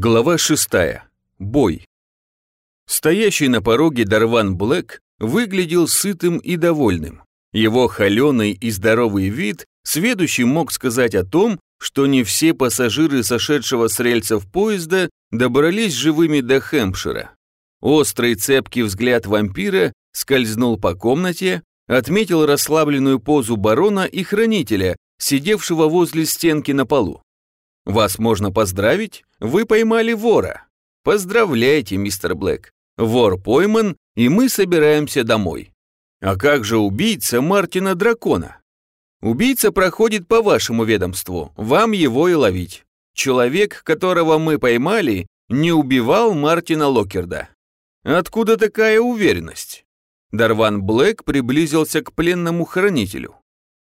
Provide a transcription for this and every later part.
Глава шестая. Бой. Стоящий на пороге Дарван Блэк выглядел сытым и довольным. Его холеный и здоровый вид сведущий мог сказать о том, что не все пассажиры сошедшего с рельсов поезда добрались живыми до Хэмпшира. Острый цепкий взгляд вампира скользнул по комнате, отметил расслабленную позу барона и хранителя, сидевшего возле стенки на полу. Вас можно поздравить, вы поймали вора. Поздравляйте, мистер Блэк. Вор пойман, и мы собираемся домой. А как же убийца Мартина Дракона? Убийца проходит по вашему ведомству, вам его и ловить. Человек, которого мы поймали, не убивал Мартина Локерда. Откуда такая уверенность? Дарван Блэк приблизился к пленному хранителю,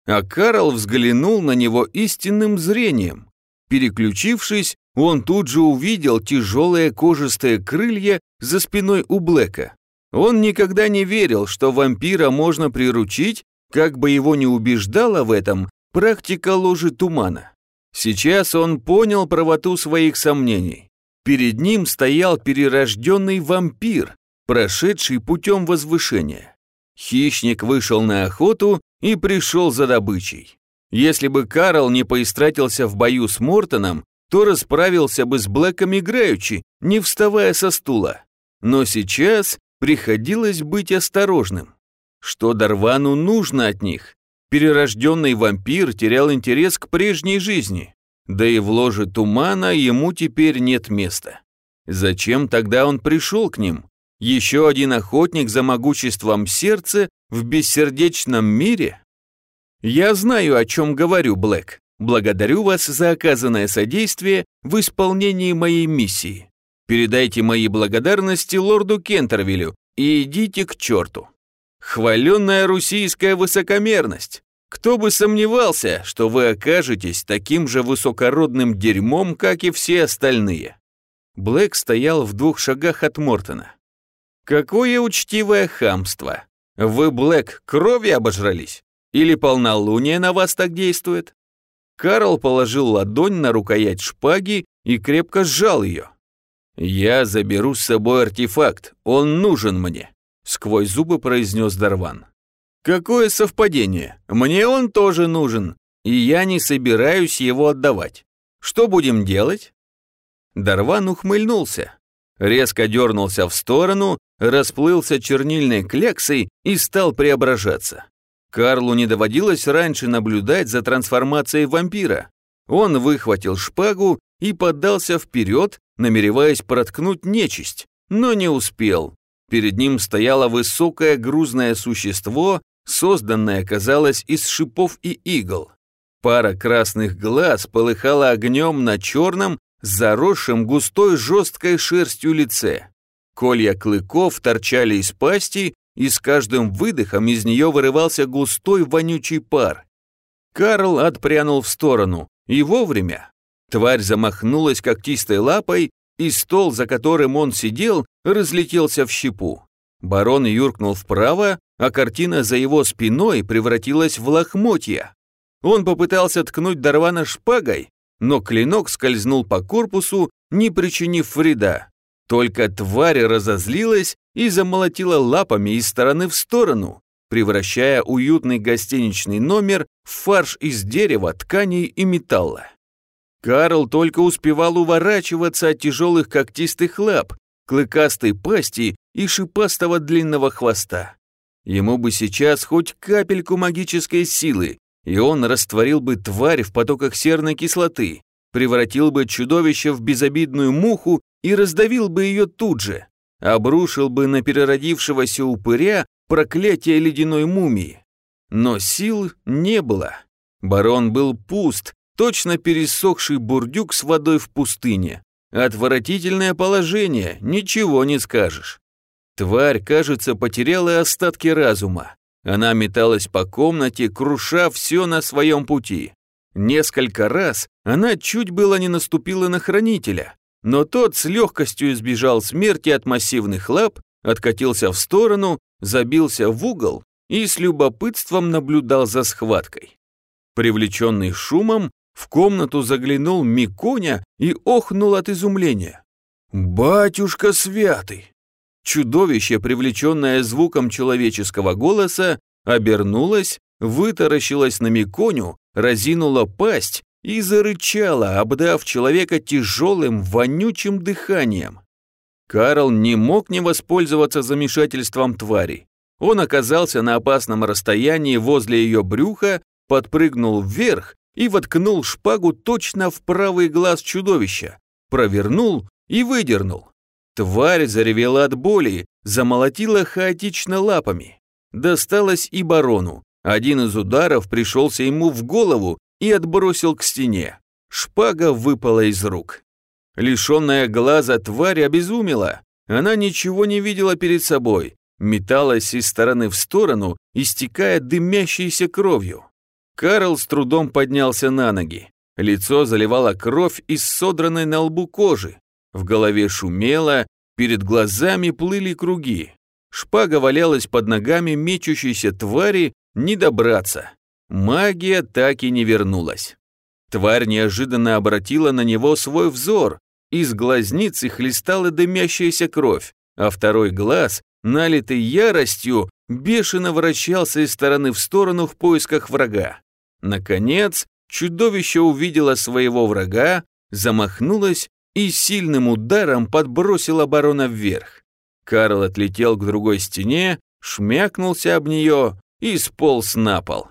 а Карл взглянул на него истинным зрением, Переключившись, он тут же увидел тяжелые кожистые крылья за спиной у Блэка. Он никогда не верил, что вампира можно приручить, как бы его не убеждала в этом практика ложи тумана. Сейчас он понял правоту своих сомнений. Перед ним стоял перерожденный вампир, прошедший путем возвышения. Хищник вышел на охоту и пришел за добычей. Если бы Карл не поистратился в бою с Мортоном, то расправился бы с Блэком играючи, не вставая со стула. Но сейчас приходилось быть осторожным. Что Дарвану нужно от них? Перерожденный вампир терял интерес к прежней жизни. Да и в ложе тумана ему теперь нет места. Зачем тогда он пришел к ним? Еще один охотник за могуществом сердца в бессердечном мире? «Я знаю, о чем говорю, Блэк. Благодарю вас за оказанное содействие в исполнении моей миссии. Передайте мои благодарности лорду Кентервилю и идите к черту. Хваленная русийская высокомерность. Кто бы сомневался, что вы окажетесь таким же высокородным дерьмом, как и все остальные». Блэк стоял в двух шагах от Мортона. «Какое учтивое хамство! Вы, Блэк, крови обожрались? Или полнолуние на вас так действует?» Карл положил ладонь на рукоять шпаги и крепко сжал ее. «Я заберу с собой артефакт, он нужен мне», — сквозь зубы произнес Дарван. «Какое совпадение, мне он тоже нужен, и я не собираюсь его отдавать. Что будем делать?» Дарван ухмыльнулся, резко дернулся в сторону, расплылся чернильной кляксой и стал преображаться. Карлу не доводилось раньше наблюдать за трансформацией вампира. Он выхватил шпагу и поддался вперед, намереваясь проткнуть нечисть, но не успел. Перед ним стояло высокое грузное существо, созданное, казалось, из шипов и игл. Пара красных глаз полыхала огнем на черном, заросшем густой жесткой шерстью лице. Колья клыков торчали из пасти и с каждым выдохом из нее вырывался густой вонючий пар. Карл отпрянул в сторону, и вовремя. Тварь замахнулась когтистой лапой, и стол, за которым он сидел, разлетелся в щепу. Барон юркнул вправо, а картина за его спиной превратилась в лохмотья. Он попытался ткнуть Дарвана шпагой, но клинок скользнул по корпусу, не причинив вреда. Только тварь разозлилась и замолотила лапами из стороны в сторону, превращая уютный гостиничный номер в фарш из дерева, тканей и металла. Карл только успевал уворачиваться от тяжелых когтистых лап, клыкастой пасти и шипастого длинного хвоста. Ему бы сейчас хоть капельку магической силы, и он растворил бы тварь в потоках серной кислоты, превратил бы чудовище в безобидную муху и раздавил бы ее тут же, обрушил бы на переродившегося упыря проклятие ледяной мумии. Но сил не было. Барон был пуст, точно пересохший бурдюк с водой в пустыне. Отвратительное положение, ничего не скажешь. Тварь, кажется, потеряла остатки разума. Она металась по комнате, круша все на своем пути. Несколько раз она чуть было не наступила на хранителя, но тот с легкостью избежал смерти от массивных лап, откатился в сторону, забился в угол и с любопытством наблюдал за схваткой. Привлеченный шумом, в комнату заглянул Миконя и охнул от изумления. «Батюшка святый!» Чудовище, привлеченное звуком человеческого голоса, обернулось, вытаращилось на Миконю, разинуло пасть и зарычало, обдав человека тяжелым, вонючим дыханием. Карл не мог не воспользоваться замешательством твари. Он оказался на опасном расстоянии возле ее брюха, подпрыгнул вверх и воткнул шпагу точно в правый глаз чудовища, провернул и выдернул. Тварь заревела от боли, замолотила хаотично лапами. Досталось и барону. Один из ударов пришелся ему в голову и отбросил к стене. Шпага выпала из рук. Лишенная глаза тварь обезумела. Она ничего не видела перед собой, металась из стороны в сторону, истекая дымящейся кровью. Карл с трудом поднялся на ноги. Лицо заливало кровь из содранной на лбу кожи. В голове шумело, перед глазами плыли круги. Шпага валялась под ногами мечущейся твари, не добраться. Магия так и не вернулась. Тварь неожиданно обратила на него свой взор. Из глазницы хлестала дымящаяся кровь, а второй глаз, налитый яростью, бешено вращался из стороны в сторону в поисках врага. Наконец, чудовище увидело своего врага, замахнулось и сильным ударом подбросило барона вверх. Карл отлетел к другой стене, шмякнулся об нее и сполз на пол.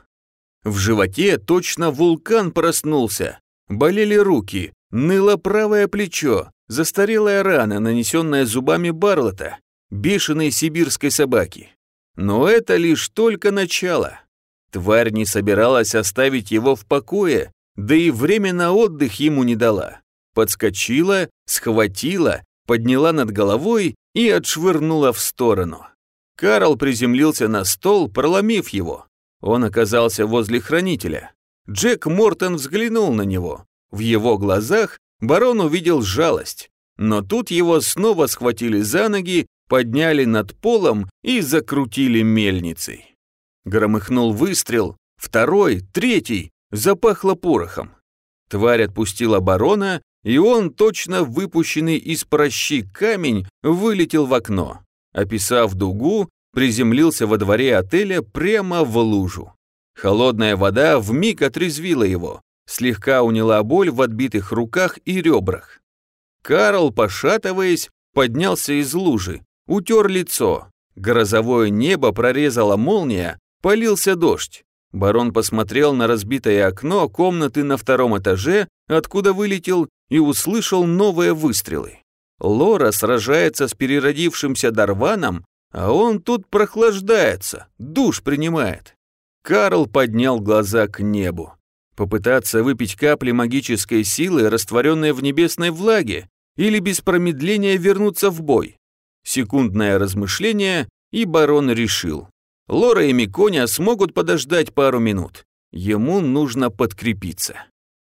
В животе точно вулкан проснулся. Болели руки, ныло правое плечо, застарелая рана, нанесенная зубами Барлота, бешеной сибирской собаки. Но это лишь только начало. Тварь не собиралась оставить его в покое, да и время на отдых ему не дала. Подскочила, схватила, подняла над головой и отшвырнула в сторону. Карл приземлился на стол, проломив его. Он оказался возле хранителя. Джек Мортон взглянул на него. В его глазах барон увидел жалость. Но тут его снова схватили за ноги, подняли над полом и закрутили мельницей. Громыхнул выстрел, второй, третий, запахло порохом. Тварь отпустила барона, и он, точно выпущенный из прощи камень, вылетел в окно. Описав дугу, приземлился во дворе отеля прямо в лужу. Холодная вода вмиг отрезвила его, слегка уняла боль в отбитых руках и ребрах. Карл, пошатываясь, поднялся из лужи, утер лицо. Грозовое небо прорезала молния, Полился дождь. Барон посмотрел на разбитое окно комнаты на втором этаже, откуда вылетел, и услышал новые выстрелы. Лора сражается с переродившимся Дарваном, а он тут прохлаждается, душ принимает. Карл поднял глаза к небу. Попытаться выпить капли магической силы, растворенной в небесной влаге, или без промедления вернуться в бой. Секундное размышление, и барон решил. Лора и Миконя смогут подождать пару минут. Ему нужно подкрепиться.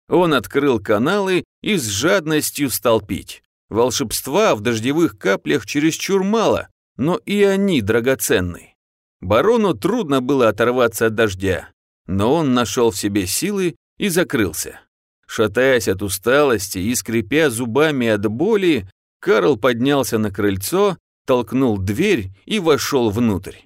Он открыл каналы и с жадностью стал пить. Волшебства в дождевых каплях чересчур мало, но и они драгоценны. Барону трудно было оторваться от дождя, но он нашел в себе силы и закрылся. Шатаясь от усталости и скрипя зубами от боли, Карл поднялся на крыльцо, толкнул дверь и вошел внутрь.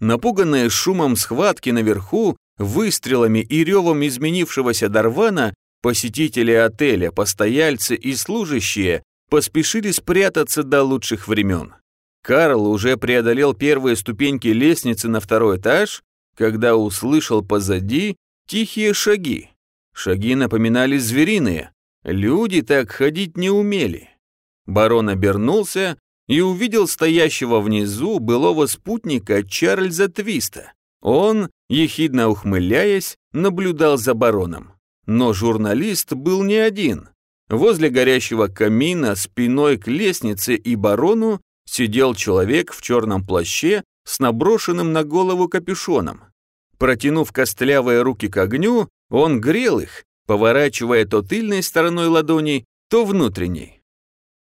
Напуганные шумом схватки наверху, выстрелами и ревом изменившегося Дарвана, посетители отеля, постояльцы и служащие поспешили спрятаться до лучших времен. Карл уже преодолел первые ступеньки лестницы на второй этаж, когда услышал позади тихие шаги. Шаги напоминали звериные, люди так ходить не умели. Барон обернулся и увидел стоящего внизу былого спутника Чарльза Твиста. Он, ехидно ухмыляясь, наблюдал за бароном. Но журналист был не один. Возле горящего камина спиной к лестнице и барону сидел человек в черном плаще с наброшенным на голову капюшоном. Протянув костлявые руки к огню, он грел их, поворачивая то тыльной стороной ладони, то внутренней.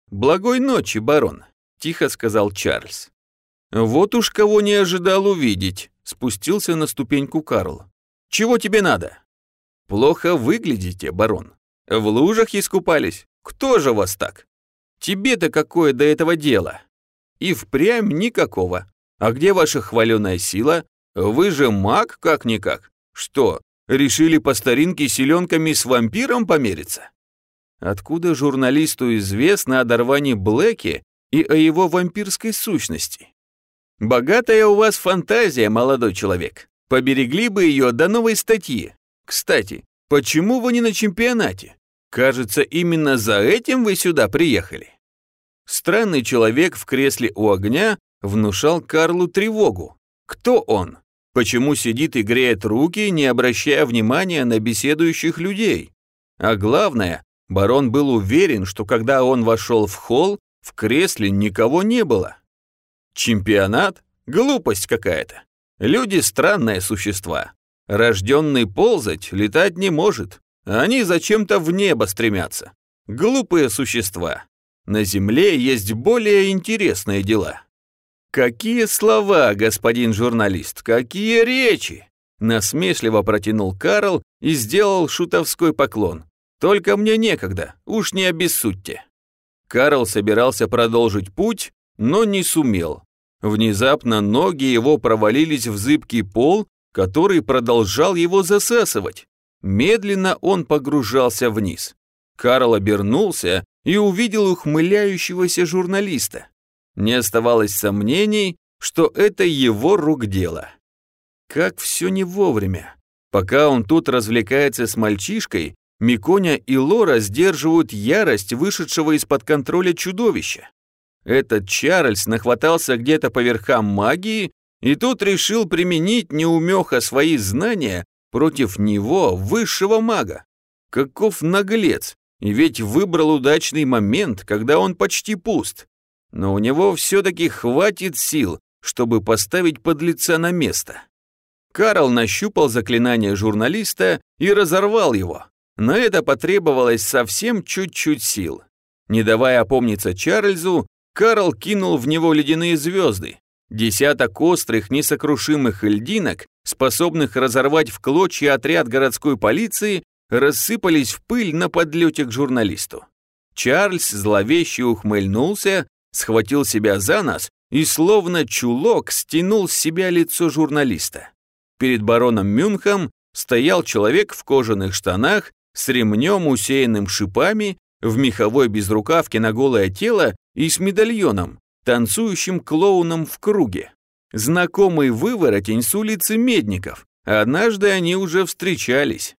«Благой ночи, барон», тихо сказал Чарльз. «Вот уж кого не ожидал увидеть», — спустился на ступеньку Карл. «Чего тебе надо?» «Плохо выглядите, барон. В лужах искупались. Кто же вас так?» Тебе-то какое до этого дело? И впрямь никакого. А где ваша хваленая сила? Вы же маг как-никак. Что, решили по старинке селенками с вампиром помериться? Откуда журналисту известно о Дарване Блэке и о его вампирской сущности? Богатая у вас фантазия, молодой человек. Поберегли бы ее до новой статьи. Кстати, почему вы не на чемпионате? Кажется, именно за этим вы сюда приехали. Странный человек в кресле у огня внушал Карлу тревогу. Кто он? Почему сидит и греет руки, не обращая внимания на беседующих людей? А главное, барон был уверен, что когда он вошел в холл, в кресле никого не было. Чемпионат? Глупость какая-то. Люди – странные существа. Рожденный ползать, летать не может. Они зачем-то в небо стремятся. Глупые существа. На земле есть более интересные дела. Какие слова, господин журналист, какие речи! Насмешливо протянул Карл и сделал шутовской поклон. Только мне некогда, уж не обессудьте. Карл собирался продолжить путь, но не сумел. Внезапно ноги его провалились в зыбкий пол, который продолжал его засасывать. Медленно он погружался вниз. Карл обернулся и увидел ухмыляющегося журналиста. Не оставалось сомнений, что это его рук дело. Как все не вовремя. Пока он тут развлекается с мальчишкой, Миконя и Лора сдерживают ярость вышедшего из-под контроля чудовища. Этот Чарльз нахватался где-то по верхам магии и тут решил применить неумеха свои знания против него, высшего мага. Каков наглец, и ведь выбрал удачный момент, когда он почти пуст. Но у него все-таки хватит сил, чтобы поставить подлеца на место. Карл нащупал заклинание журналиста и разорвал его. На это потребовалось совсем чуть-чуть сил. Не давая опомниться Чарльзу, Карл кинул в него ледяные звезды. Десяток острых, несокрушимых льдинок, способных разорвать в клочья отряд городской полиции, рассыпались в пыль на подлете к журналисту. Чарльз зловеще ухмыльнулся, схватил себя за нос и словно чулок стянул с себя лицо журналиста. Перед бароном Мюнхом стоял человек в кожаных штанах с ремнем, усеянным шипами, в меховой безрукавке на голое тело и с медальоном, танцующим клоуном в круге. Знакомый выворотень с улицы Медников, однажды они уже встречались.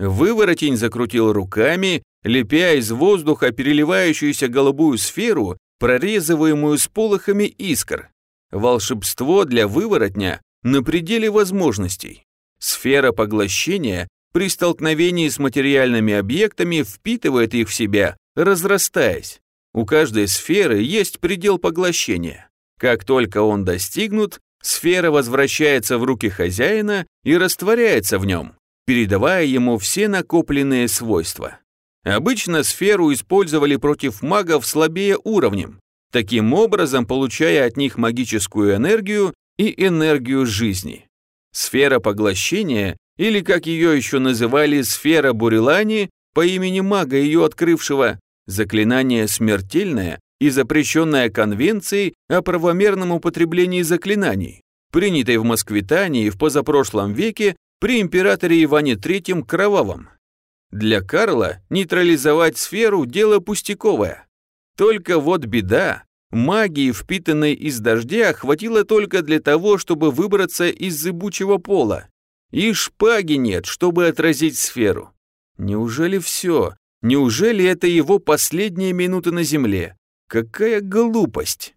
Выворотень закрутил руками, лепя из воздуха переливающуюся голубую сферу, прорезываемую сполохами искр. Волшебство для выворотня на пределе возможностей. Сфера поглощения при столкновении с материальными объектами впитывает их в себя, разрастаясь. У каждой сферы есть предел поглощения. Как только он достигнут, сфера возвращается в руки хозяина и растворяется в нем, передавая ему все накопленные свойства. Обычно сферу использовали против магов слабее уровнем, таким образом получая от них магическую энергию и энергию жизни. Сфера поглощения, или как ее еще называли сфера Бурелани, по имени мага ее открывшего, заклинание смертельное и запрещенное Конвенцией о правомерном употреблении заклинаний, принятой в Москвитании в позапрошлом веке при императоре Иване III Кровавом. Для Карла нейтрализовать сферу – дело пустяковое. Только вот беда. Магии, впитанной из дождя, хватило только для того, чтобы выбраться из зыбучего пола. И шпаги нет, чтобы отразить сферу. Неужели все? Неужели это его последние минуты на земле? Какая глупость!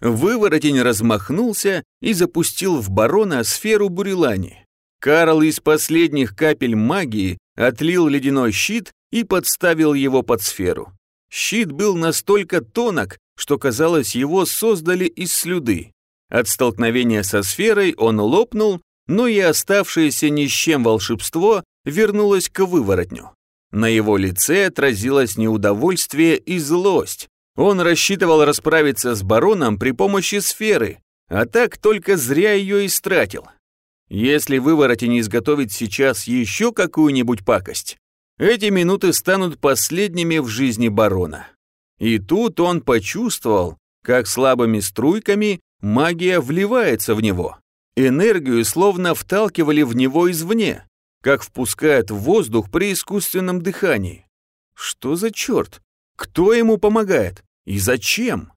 Выворотень размахнулся и запустил в барона сферу Бурелани. Карл из последних капель магии отлил ледяной щит и подставил его под сферу. Щит был настолько тонок, что казалось, его создали из слюды. От столкновения со сферой он лопнул, но и оставшееся ни с чем волшебство вернулось к выворотню. На его лице отразилось неудовольствие и злость. Он рассчитывал расправиться с бароном при помощи сферы, а так только зря ее истратил. Если выворотень изготовить сейчас еще какую-нибудь пакость, эти минуты станут последними в жизни барона. И тут он почувствовал, как слабыми струйками магия вливается в него. Энергию словно вталкивали в него извне, как впускают воздух при искусственном дыхании. Что за черт? Кто ему помогает? И зачем?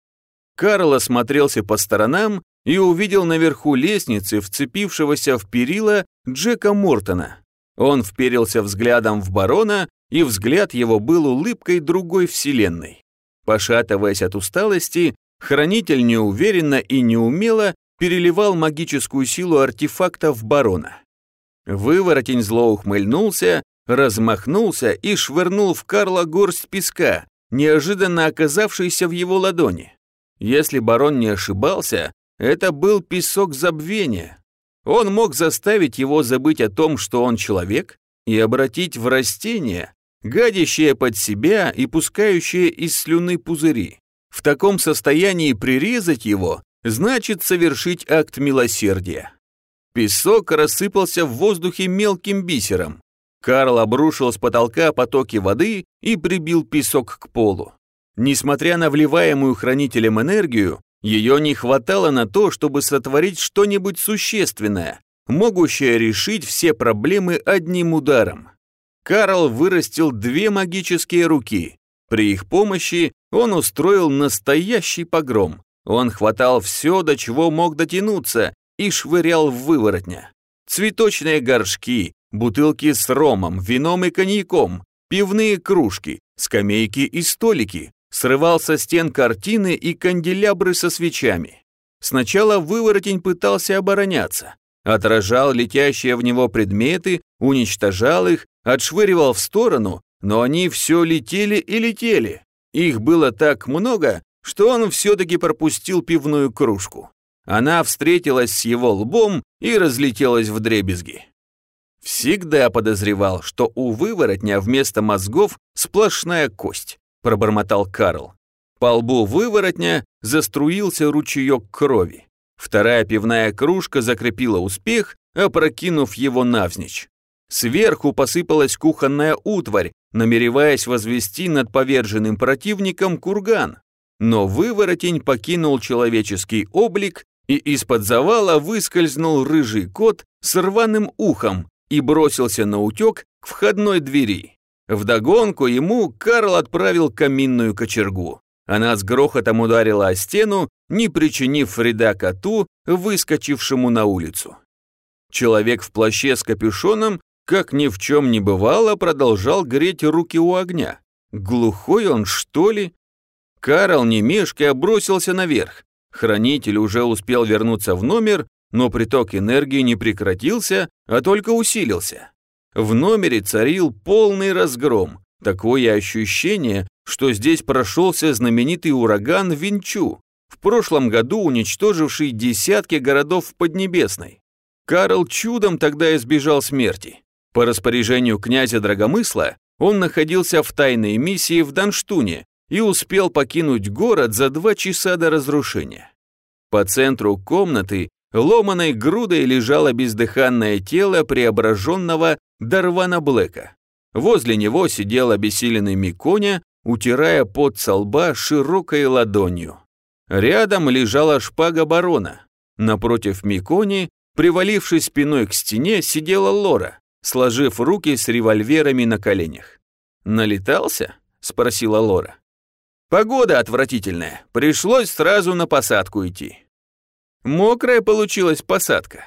Карл осмотрелся по сторонам и увидел наверху лестницы вцепившегося в перила Джека Мортона. Он вперился взглядом в барона, и взгляд его был улыбкой другой вселенной. Пошатываясь от усталости, хранитель неуверенно и неумело переливал магическую силу артефакта в барона. Выворотень зло ухмыльнулся, размахнулся и швырнул в Карла горсть песка, неожиданно оказавшийся в его ладони. Если барон не ошибался, это был песок забвения. Он мог заставить его забыть о том, что он человек, и обратить в растение, гадящее под себя и пускающее из слюны пузыри. В таком состоянии прирезать его значит совершить акт милосердия. Песок рассыпался в воздухе мелким бисером. Карл обрушил с потолка потоки воды и прибил песок к полу. Несмотря на вливаемую хранителем энергию, ее не хватало на то, чтобы сотворить что-нибудь существенное, могущее решить все проблемы одним ударом. Карл вырастил две магические руки. При их помощи он устроил настоящий погром. Он хватал все, до чего мог дотянуться, и швырял в выворотня. Цветочные горшки, бутылки с ромом, вином и коньяком, пивные кружки, скамейки и столики, срывал со стен картины и канделябры со свечами. Сначала выворотень пытался обороняться, отражал летящие в него предметы, уничтожал их, отшвыривал в сторону, но они все летели и летели. Их было так много, что он все-таки пропустил пивную кружку. Она встретилась с его лбом и разлетелась в дребезги. Всегда подозревал, что у выворотня вместо мозгов сплошная кость пробормотал Карл. По лбу выворотня заструился ручеек крови. Вторая пивная кружка закрепила успех, опрокинув его навзничь. Сверху посыпалась кухонная утварь, намереваясь возвести над поверженным противником курган. Но выворотень покинул человеческий облик, и из-под завала выскользнул рыжий кот с рваным ухом и бросился на утек к входной двери. Вдогонку ему Карл отправил каминную кочергу. Она с грохотом ударила о стену, не причинив вреда коту, выскочившему на улицу. Человек в плаще с капюшоном, как ни в чем не бывало, продолжал греть руки у огня. Глухой он, что ли? Карл, не мешкая, бросился наверх. Хранитель уже успел вернуться в номер, но приток энергии не прекратился, а только усилился. В номере царил полный разгром. Такое ощущение, что здесь прошелся знаменитый ураган Винчу, в прошлом году уничтоживший десятки городов в Поднебесной. Карл чудом тогда избежал смерти. По распоряжению князя Драгомысла он находился в тайной миссии в Данштуне и успел покинуть город за два часа до разрушения. По центру комнаты ломаной грудой лежало бездыханное тело преображенного Дарвана Блэка. Возле него сидел обессиленный Миконя, утирая пот со лба широкой ладонью. Рядом лежала шпага барона. Напротив Микони, привалившись спиной к стене, сидела Лора, сложив руки с револьверами на коленях. «Налетался?» – спросила Лора. «Погода отвратительная, пришлось сразу на посадку идти». Мокрая получилась посадка.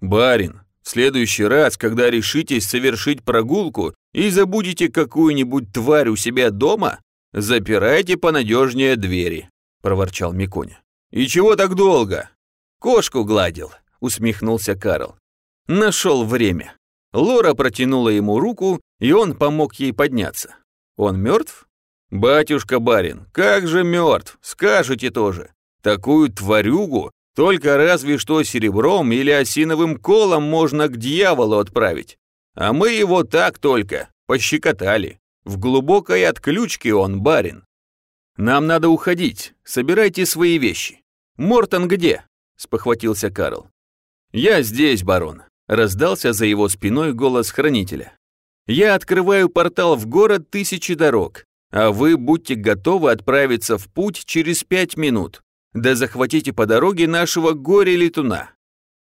«Барин, в следующий раз, когда решитесь совершить прогулку и забудете какую-нибудь тварь у себя дома, запирайте понадежнее двери», – проворчал Миконя. «И чего так долго?» «Кошку гладил», – усмехнулся Карл. Нашел время. Лора протянула ему руку, и он помог ей подняться. «Он мертв?» «Батюшка-барин, как же мертв, скажете тоже. Такую тварюгу только разве что серебром или осиновым колом можно к дьяволу отправить. А мы его так только, пощекотали. В глубокой отключке он барин. Нам надо уходить, собирайте свои вещи. Мортон где? Спохватился Карл. Я здесь, барон. Раздался за его спиной голос хранителя. Я открываю портал в город тысячи дорог. а вы будьте готовы отправиться в путь через пять минут. Да захватите по дороге нашего горе-летуна».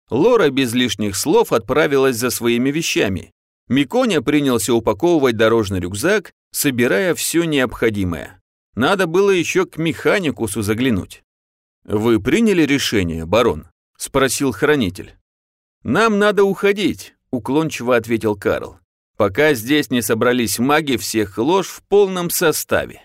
Лора без лишних слов отправилась за своими вещами. Миконя принялся упаковывать дорожный рюкзак, собирая все необходимое. Надо было еще к механикусу заглянуть. «Вы приняли решение, барон?» – спросил хранитель. «Нам надо уходить», – уклончиво ответил Карл пока здесь не собрались маги всех лож в полном составе.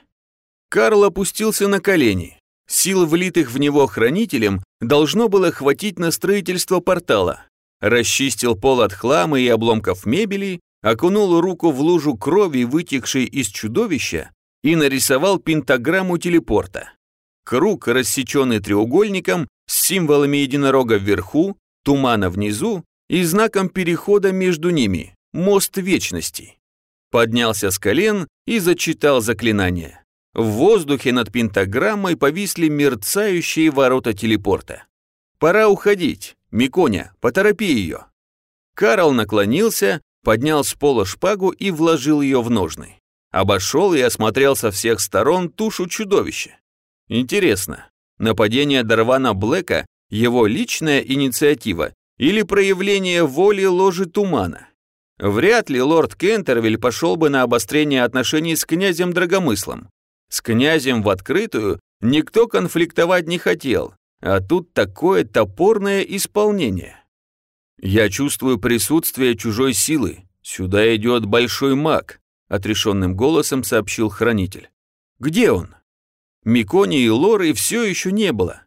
Карл опустился на колени. Сил, влитых в него хранителем, должно было хватить на строительство портала. Расчистил пол от хлама и обломков мебели, окунул руку в лужу крови, вытекшей из чудовища, и нарисовал пентаграмму телепорта. Круг, рассеченный треугольником, с символами единорога вверху, тумана внизу и знаком перехода между ними, мост вечности. Поднялся с колен и зачитал заклинание. В воздухе над пентаграммой повисли мерцающие ворота телепорта. «Пора уходить. Миконя, поторопи ее». Карл наклонился, поднял с пола шпагу и вложил ее в ножны. Обошел и осмотрел со всех сторон тушу чудовища. Интересно, нападение Дарвана Блэка – его личная инициатива или проявление воли ложи тумана? Вряд ли лорд Кентервиль пошел бы на обострение отношений с князем Драгомыслом. С князем в открытую никто конфликтовать не хотел, а тут такое топорное исполнение. «Я чувствую присутствие чужой силы. Сюда идет большой маг», — отрешенным голосом сообщил хранитель. «Где он?» Микони и Лоры все еще не было.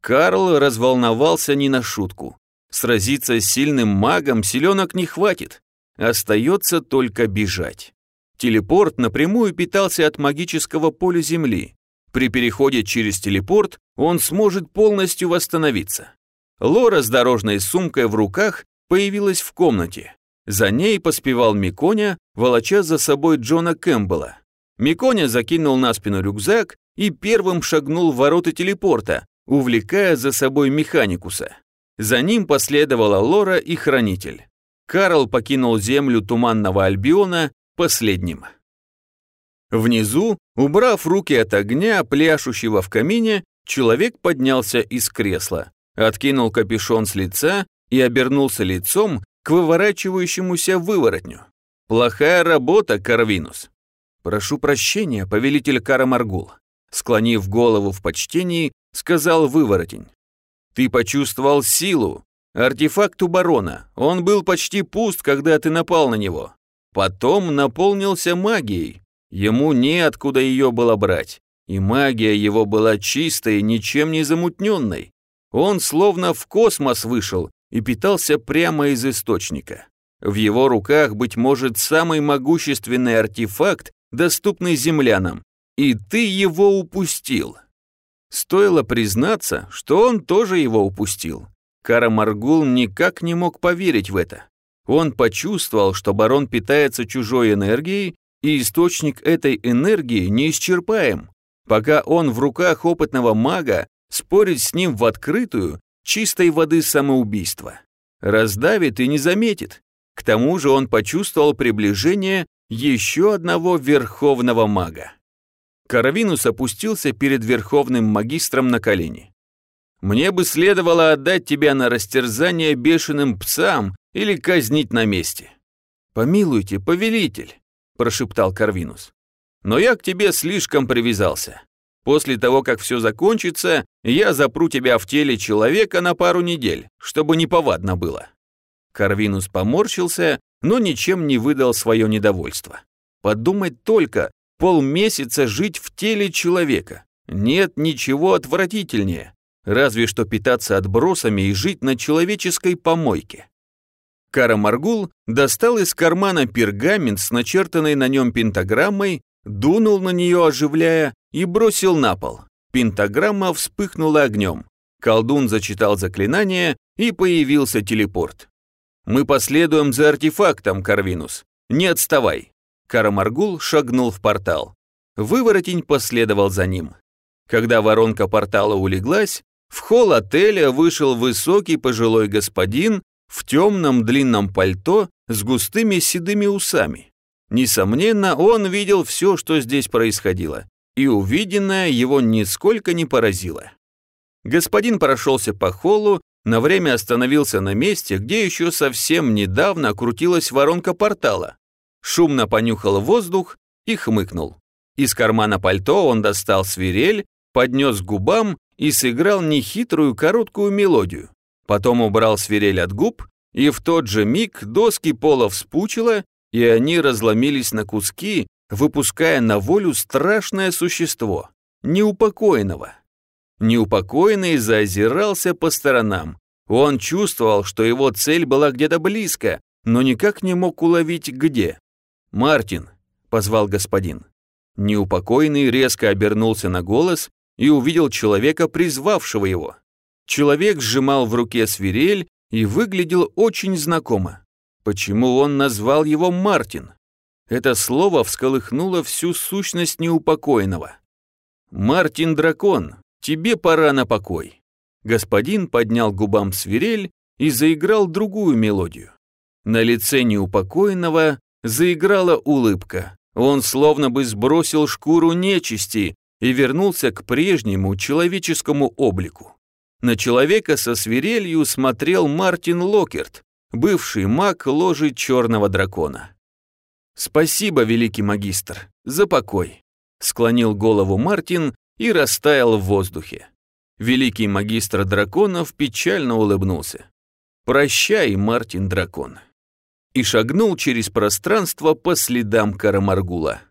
Карл разволновался не на шутку. Сразиться с сильным магом силенок не хватит. Остается только бежать. Телепорт напрямую питался от магического поля Земли. При переходе через телепорт он сможет полностью восстановиться. Лора с дорожной сумкой в руках появилась в комнате. За ней поспевал Миконя, волоча за собой Джона Кэмпбелла. Миконя закинул на спину рюкзак и первым шагнул в ворота телепорта, увлекая за собой механикуса. За ним последовала Лора и Хранитель. Карл покинул землю Туманного Альбиона последним. Внизу, убрав руки от огня, пляшущего в камине, человек поднялся из кресла, откинул капюшон с лица и обернулся лицом к выворачивающемуся выворотню. «Плохая работа, Карвинус!» «Прошу прощения, повелитель Карамаргул», склонив голову в почтении, сказал выворотень. «Ты почувствовал силу, Артефакт у барона. Он был почти пуст, когда ты напал на него. Потом наполнился магией. Ему неоткуда ее было брать. И магия его была чистой, ничем не замутненной. Он словно в космос вышел и питался прямо из источника. В его руках, быть может, самый могущественный артефакт, доступный землянам. И ты его упустил. Стоило признаться, что он тоже его упустил. Карамаргул никак не мог поверить в это. Он почувствовал, что барон питается чужой энергией, и источник этой энергии неисчерпаем. Пока он в руках опытного мага, спорить с ним в открытую, чистой воды самоубийство. Раздавит и не заметит. К тому же он почувствовал приближение еще одного верховного мага. Каравинус опустился перед верховным магистром на колени. Мне бы следовало отдать тебя на растерзание бешеным псам или казнить на месте». «Помилуйте, повелитель», – прошептал Карвинус. «Но я к тебе слишком привязался. После того, как все закончится, я запру тебя в теле человека на пару недель, чтобы неповадно было». Карвинус поморщился, но ничем не выдал свое недовольство. Подумать только, полмесяца жить в теле человека. Нет ничего отвратительнее разве что питаться отбросами и жить на человеческой помойке. Карамаргул достал из кармана пергамент с начертанной на нем пентаграммой, дунул на нее, оживляя, и бросил на пол. Пентаграмма вспыхнула огнем. Колдун зачитал заклинание, и появился телепорт. «Мы последуем за артефактом, Карвинус. Не отставай». Карамаргул шагнул в портал. Выворотень последовал за ним. Когда воронка портала улеглась, в холл отеля вышел высокий пожилой господин в темном длинном пальто с густыми седыми усами. Несомненно, он видел все, что здесь происходило, и увиденное его нисколько не поразило. Господин прошелся по холлу, на время остановился на месте, где еще совсем недавно крутилась воронка портала. Шумно понюхал воздух и хмыкнул. Из кармана пальто он достал свирель, поднес к губам и сыграл нехитрую короткую мелодию. Потом убрал свирель от губ, и в тот же миг доски пола вспучило, и они разломились на куски, выпуская на волю страшное существо, неупокоенного. Неупокоенный заозирался по сторонам. Он чувствовал, что его цель была где-то близко, но никак не мог уловить где. «Мартин», — позвал господин. Неупокоенный резко обернулся на голос и увидел человека, призвавшего его. Человек сжимал в руке свирель и выглядел очень знакомо. Почему он назвал его Мартин? Это слово всколыхнуло всю сущность неупокоенного. «Мартин-дракон, тебе пора на покой». Господин поднял губам свирель и заиграл другую мелодию. На лице неупокоенного заиграла улыбка. Он словно бы сбросил шкуру нечисти и вернулся к прежнему человеческому облику. На человека со свирелью смотрел Мартин Локерт, бывший маг ложи черного дракона. «Спасибо, великий магистр, за покой», — склонил голову Мартин и растаял в воздухе. Великий магистр драконов печально улыбнулся. «Прощай, Мартин Дракон» и шагнул через пространство по следам Карамаргула.